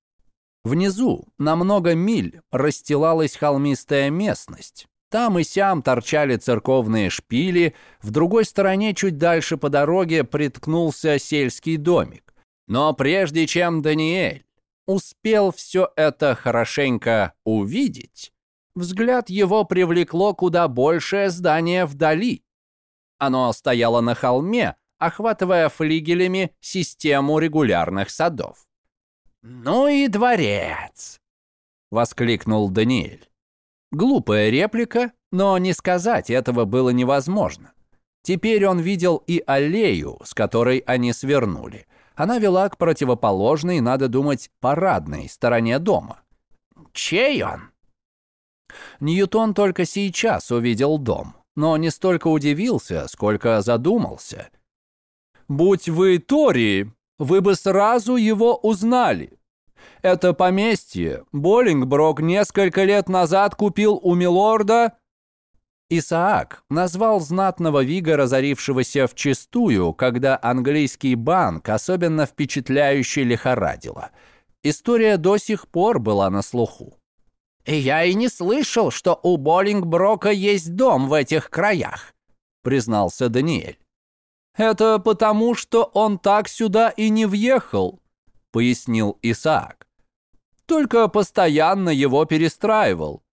Внизу, на много миль, расстилалась холмистая местность. Там и сям торчали церковные шпили, в другой стороне, чуть дальше по дороге, приткнулся сельский домик. Но прежде чем Даниэль успел все это хорошенько увидеть, взгляд его привлекло куда большее здание вдали. Оно стояло на холме, охватывая флигелями систему регулярных садов. «Ну и дворец!» — воскликнул Даниэль. Глупая реплика, но не сказать этого было невозможно. Теперь он видел и аллею, с которой они свернули. Она вела к противоположной, надо думать, парадной стороне дома. «Чей он?» Ньютон только сейчас увидел дом, но не столько удивился, сколько задумался — Будь вы Тори, вы бы сразу его узнали. Это поместье Боллингброк несколько лет назад купил у милорда Исаак назвал знатного Вига, разорившегося вчистую, когда английский банк особенно впечатляюще лихорадило. История до сих пор была на слуху. «Я и не слышал, что у Боллингброка есть дом в этих краях», признался Даниэль. «Это потому, что он так сюда и не въехал», — пояснил Исаак. «Только постоянно его перестраивал».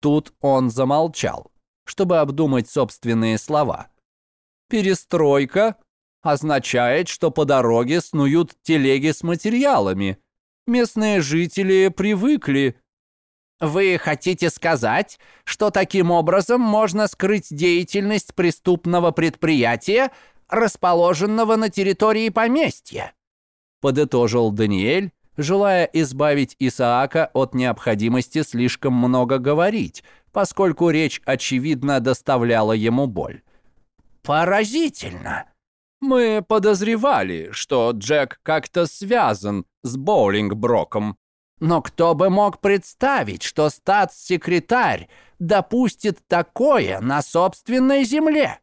Тут он замолчал, чтобы обдумать собственные слова. «Перестройка означает, что по дороге снуют телеги с материалами. Местные жители привыкли». «Вы хотите сказать, что таким образом можно скрыть деятельность преступного предприятия расположенного на территории поместья», подытожил Даниэль, желая избавить Исаака от необходимости слишком много говорить, поскольку речь, очевидно, доставляла ему боль. «Поразительно!» «Мы подозревали, что Джек как-то связан с Боулингброком. Но кто бы мог представить, что статс-секретарь допустит такое на собственной земле?»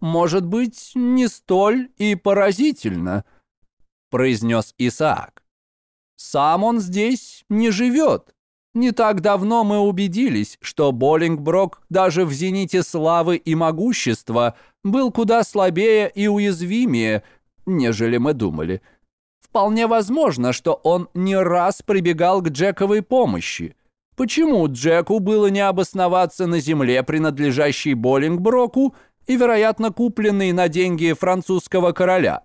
может быть, не столь и поразительно», — произнес Исаак. «Сам он здесь не живет, Не так давно мы убедились, что Боллингброк даже в зените славы и могущества был куда слабее и уязвимее, нежели мы думали. Вполне возможно, что он не раз прибегал к Джековой помощи. Почему Джеку было не обосноваться на земле, принадлежащей Боллингброку, и, вероятно, купленной на деньги французского короля?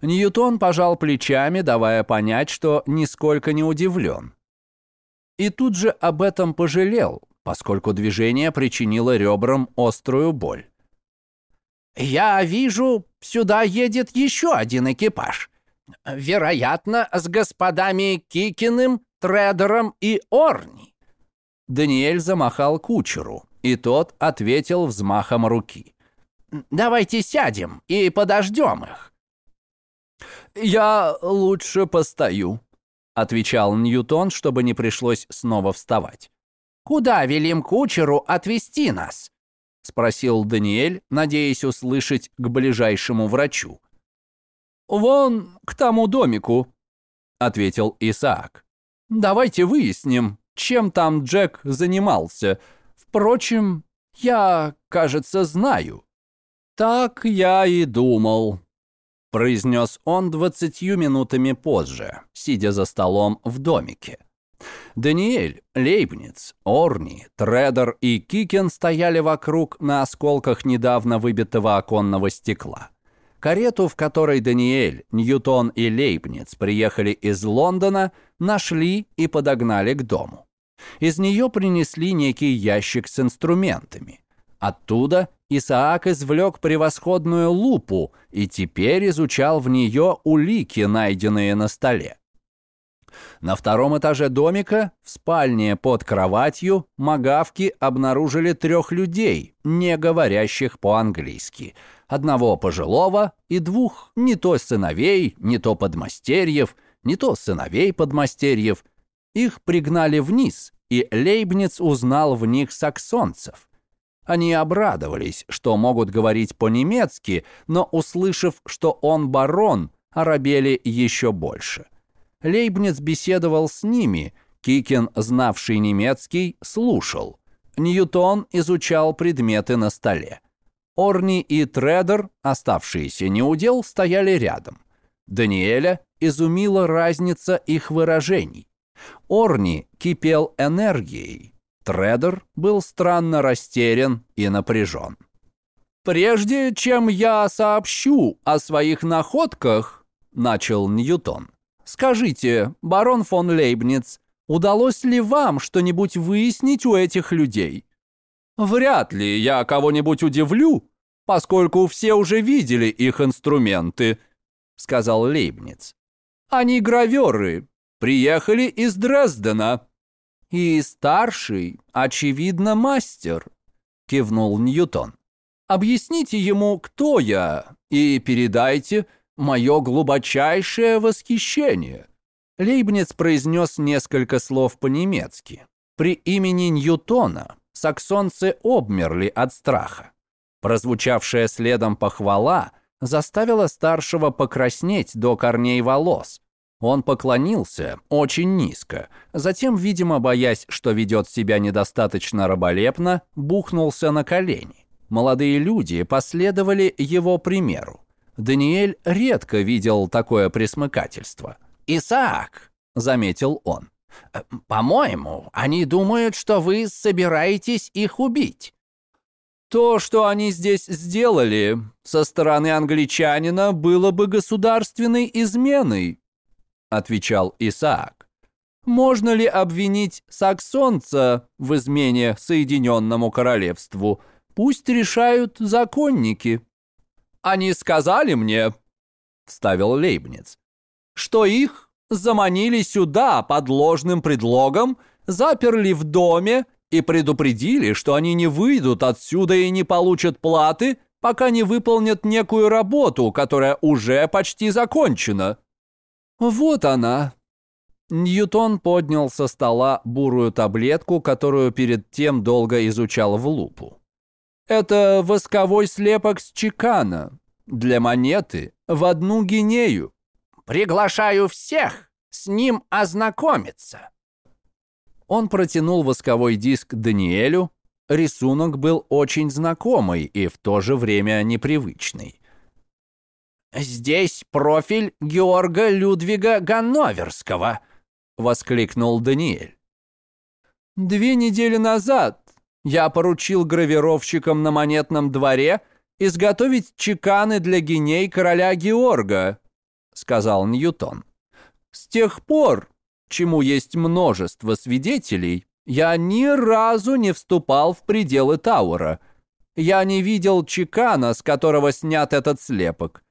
Ньютон пожал плечами, давая понять, что нисколько не удивлен. И тут же об этом пожалел, поскольку движение причинило ребрам острую боль. «Я вижу, сюда едет еще один экипаж. Вероятно, с господами Кикиным, Тредером и Орни». Даниэль замахал кучеру, и тот ответил взмахом руки. «Давайте сядем и подождем их». «Я лучше постою», — отвечал Ньютон, чтобы не пришлось снова вставать. «Куда велим кучеру отвезти нас?» — спросил Даниэль, надеясь услышать к ближайшему врачу. «Вон к тому домику», — ответил Исаак. «Давайте выясним, чем там Джек занимался. Впрочем, я, кажется, знаю». «Так я и думал», произнес он двадцатью минутами позже, сидя за столом в домике. Даниэль, Лейбниц, Орни, Тредер и Кикен стояли вокруг на осколках недавно выбитого оконного стекла. Карету, в которой Даниэль, Ньютон и Лейбниц приехали из Лондона, нашли и подогнали к дому. Из нее принесли некий ящик с инструментами. Оттуда Исаак извлек превосходную лупу и теперь изучал в нее улики, найденные на столе. На втором этаже домика, в спальне под кроватью, магавки обнаружили трех людей, не говорящих по-английски. Одного пожилого и двух не то сыновей, не то подмастерьев, не то сыновей подмастерьев. Их пригнали вниз, и Лейбниц узнал в них саксонцев. Они обрадовались, что могут говорить по-немецки, но, услышав, что он барон, оробели еще больше. Лейбниц беседовал с ними, Кикин, знавший немецкий, слушал. Ньютон изучал предметы на столе. Орни и Тредер, оставшиеся неудел, стояли рядом. Даниэля изумила разница их выражений. Орни кипел энергией, Тредер был странно растерян и напряжен. «Прежде чем я сообщу о своих находках», — начал Ньютон, «скажите, барон фон Лейбниц, удалось ли вам что-нибудь выяснить у этих людей? Вряд ли я кого-нибудь удивлю, поскольку все уже видели их инструменты», — сказал Лейбниц. «Они граверы, приехали из Дрездена». «И старший, очевидно, мастер», — кивнул Ньютон. «Объясните ему, кто я, и передайте мое глубочайшее восхищение». Лейбниц произнес несколько слов по-немецки. При имени Ньютона саксонцы обмерли от страха. Прозвучавшая следом похвала заставила старшего покраснеть до корней волос, он поклонился очень низко, затем, видимо, боясь, что ведет себя недостаточно раболепно, бухнулся на колени. Молодые люди последовали его примеру. Даниэль редко видел такое присмыкательство. «Исаак», — заметил он, «э, — «по-моему, они думают, что вы собираетесь их убить». То, что они здесь сделали, со стороны англичанина было бы государственной изменой, отвечал Исаак. Можно ли обвинить саксонца в измене Соединенному Королевству? Пусть решают законники. Они сказали мне, вставил Лейбниц, что их заманили сюда под ложным предлогом, заперли в доме и предупредили, что они не выйдут отсюда и не получат платы, пока не выполнят некую работу, которая уже почти закончена. «Вот она!» Ньютон поднял со стола бурую таблетку, которую перед тем долго изучал в лупу. «Это восковой слепок с чекана. Для монеты в одну гинею». «Приглашаю всех с ним ознакомиться», Он протянул восковой диск Даниэлю. Рисунок был очень знакомый и в то же время непривычный. «Здесь профиль Георга Людвига Ганноверского», — воскликнул Даниэль. «Две недели назад я поручил гравировщикам на монетном дворе изготовить чеканы для геней короля Георга», — сказал Ньютон. «С тех пор, чему есть множество свидетелей, я ни разу не вступал в пределы Тауэра. Я не видел чекана, с которого снят этот слепок.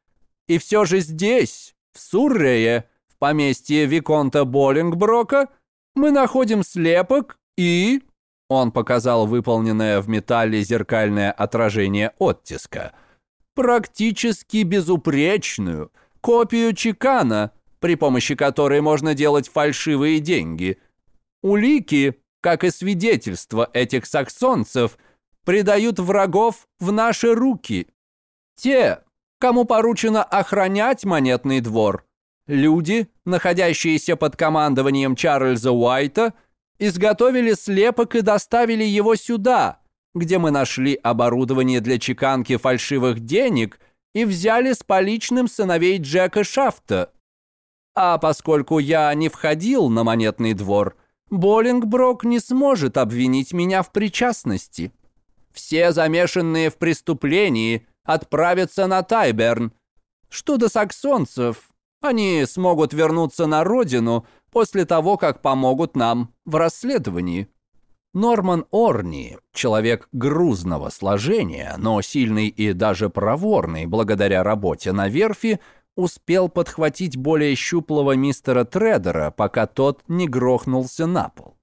И все же здесь, в Суррее, в поместье Виконта Боллингброка, мы находим слепок и...» Он показал выполненное в металле зеркальное отражение оттиска. «Практически безупречную копию чекана, при помощи которой можно делать фальшивые деньги. Улики, как и свидетельства этих саксонцев, предают врагов в наши руки. Те, кому поручено охранять монетный двор. Люди, находящиеся под командованием Чарльза Уайта, изготовили слепок и доставили его сюда, где мы нашли оборудование для чеканки фальшивых денег и взяли с поличным сыновей Джека Шафта. А поскольку я не входил на монетный двор, Боллингброк не сможет обвинить меня в причастности. Все замешанные в преступлении – отправятся на Тайберн. Что до саксонцев, они смогут вернуться на родину после того, как помогут нам в расследовании. Норман Орни, человек грузного сложения, но сильный и даже проворный благодаря работе на верфи, успел подхватить более щуплого мистера Тредера, пока тот не грохнулся на пол.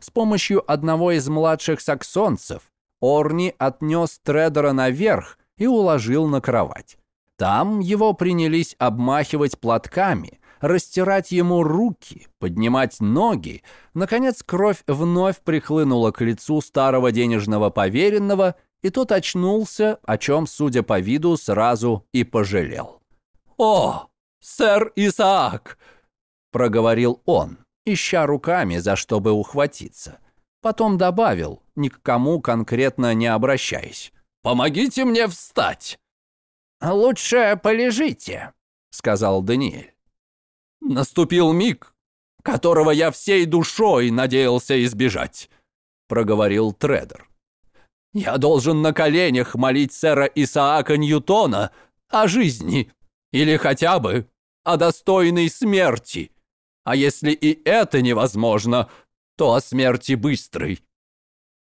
С помощью одного из младших саксонцев Орни отнес Тредера наверх, и уложил на кровать. Там его принялись обмахивать платками, растирать ему руки, поднимать ноги. Наконец кровь вновь прихлынула к лицу старого денежного поверенного, и тот очнулся, о чем, судя по виду, сразу и пожалел. «О, сэр Исаак!» — проговорил он, ища руками, за что бы ухватиться. Потом добавил, ни к кому конкретно не обращаясь. Помогите мне встать!» «Лучше полежите», — сказал Даниэль. «Наступил миг, которого я всей душой надеялся избежать», — проговорил Тредер. «Я должен на коленях молить сэра Исаака Ньютона о жизни или хотя бы о достойной смерти. А если и это невозможно, то о смерти быстрой».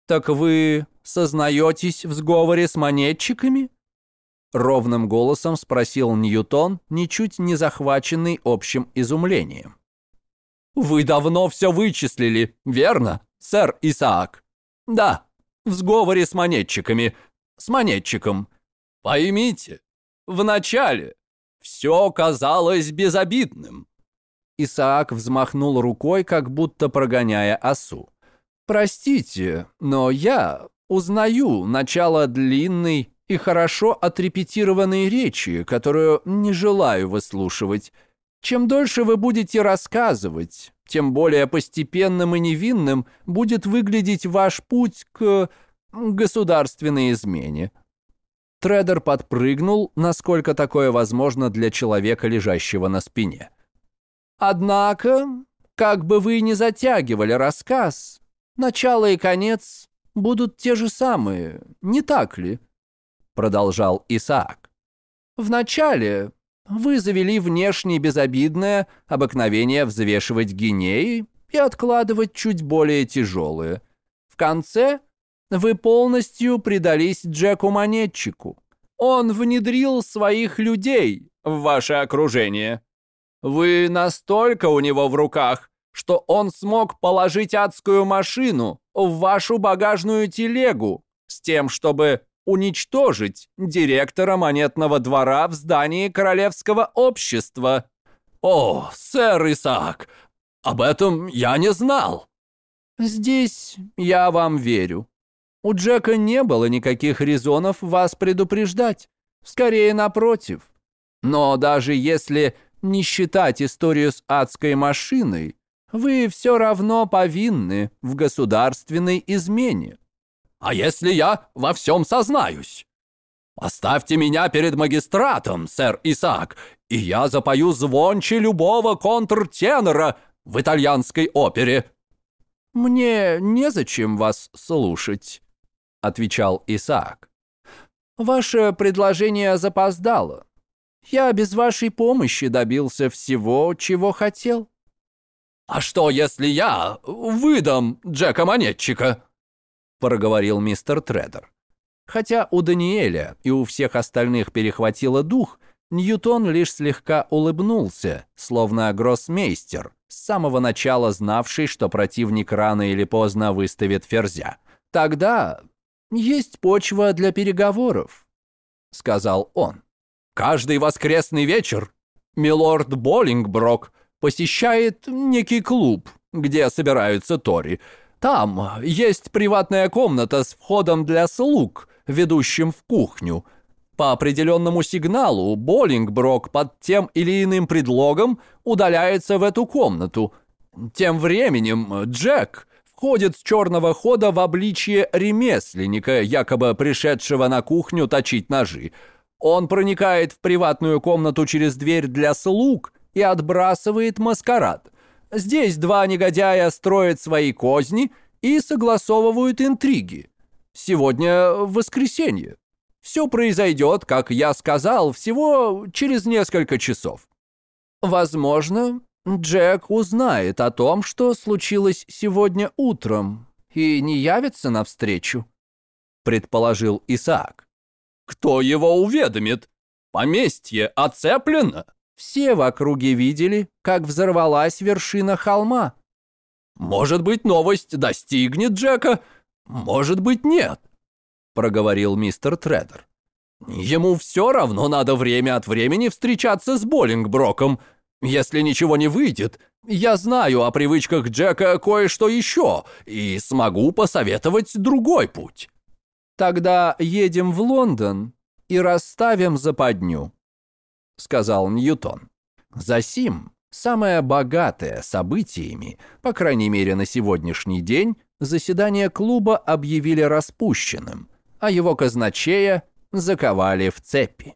«Так вы сознаетесь в сговоре с монетчиками?» Ровным голосом спросил Ньютон, ничуть не захваченный общим изумлением. «Вы давно все вычислили, верно, сэр Исаак?» «Да, в сговоре с монетчиками, с монетчиком. Поймите, вначале все казалось безобидным». Исаак взмахнул рукой, как будто прогоняя осу. «Простите, но я узнаю начало длинной и хорошо отрепетированной речи, которую не желаю выслушивать. Чем дольше вы будете рассказывать, тем более постепенным и невинным будет выглядеть ваш путь к государственной измене». Тредер подпрыгнул, насколько такое возможно для человека, лежащего на спине. «Однако, как бы вы ни затягивали рассказ, начало и конец будут те же самые, не так ли?» Продолжал Исаак. «Вначале вы завели внешне безобидное обыкновение взвешивать гинеи и откладывать чуть более тяжелые. В конце вы полностью предались Джеку-монетчику. Он внедрил своих людей в ваше окружение. Вы настолько у него в руках, что он смог положить адскую машину в вашу багажную телегу с тем, чтобы уничтожить директора монетного двора в здании Королевского общества. О, сэр Исаак, об этом я не знал. Здесь я вам верю. У Джека не было никаких резонов вас предупреждать. Скорее, напротив. Но даже если не считать историю с адской машиной, вы все равно повинны в государственной измене. А если я во всем сознаюсь? Оставьте меня перед магистратом, сэр Исаак, и я запою звонче любого контртенора в итальянской опере». «Мне незачем вас слушать», — отвечал Исаак. «Ваше предложение запоздало. Я без вашей помощи добился всего, чего хотел». «А что, если я выдам Джека-монетчика?» — проговорил мистер Тредер. Хотя у Даниэля и у всех остальных перехватило дух, Ньютон лишь слегка улыбнулся, словно гроссмейстер, с самого начала знавший, что противник рано или поздно выставит ферзя. «Тогда есть почва для переговоров», — сказал он. «Каждый воскресный вечер милорд Боллингброк посещает некий клуб, где собираются Тори. Там есть приватная комната с входом для слуг, ведущим в кухню. По определенному сигналу Боллингброк под тем или иным предлогом удаляется в эту комнату. Тем временем Джек входит с черного хода в обличье ремесленника, якобы пришедшего на кухню точить ножи. Он проникает в приватную комнату через дверь для слуг и отбрасывает маскарад. Здесь два негодяя строят свои козни и согласовывают интриги. Сегодня воскресенье. Все произойдет, как я сказал, всего через несколько часов. Возможно, Джек узнает о том, что случилось сегодня утром, и не явится навстречу, предположил Исаак. Кто его уведомит? Поместье оцеплено? Все в округе видели, как взорвалась вершина холма. Может быть, новость достигнет Джека, может быть, нет, проговорил мистер Тредер. Ему все равно надо время от времени встречаться с Боллингброком. Если ничего не выйдет, я знаю о привычках Джека кое-что еще и смогу посоветовать другой путь. Тогда едем в Лондон и расставим западню, сказал Ньютон. Засим самое богатое событиями, по крайней мере на сегодняшний день, заседание клуба объявили распущенным, а его казначея заковали в цепи.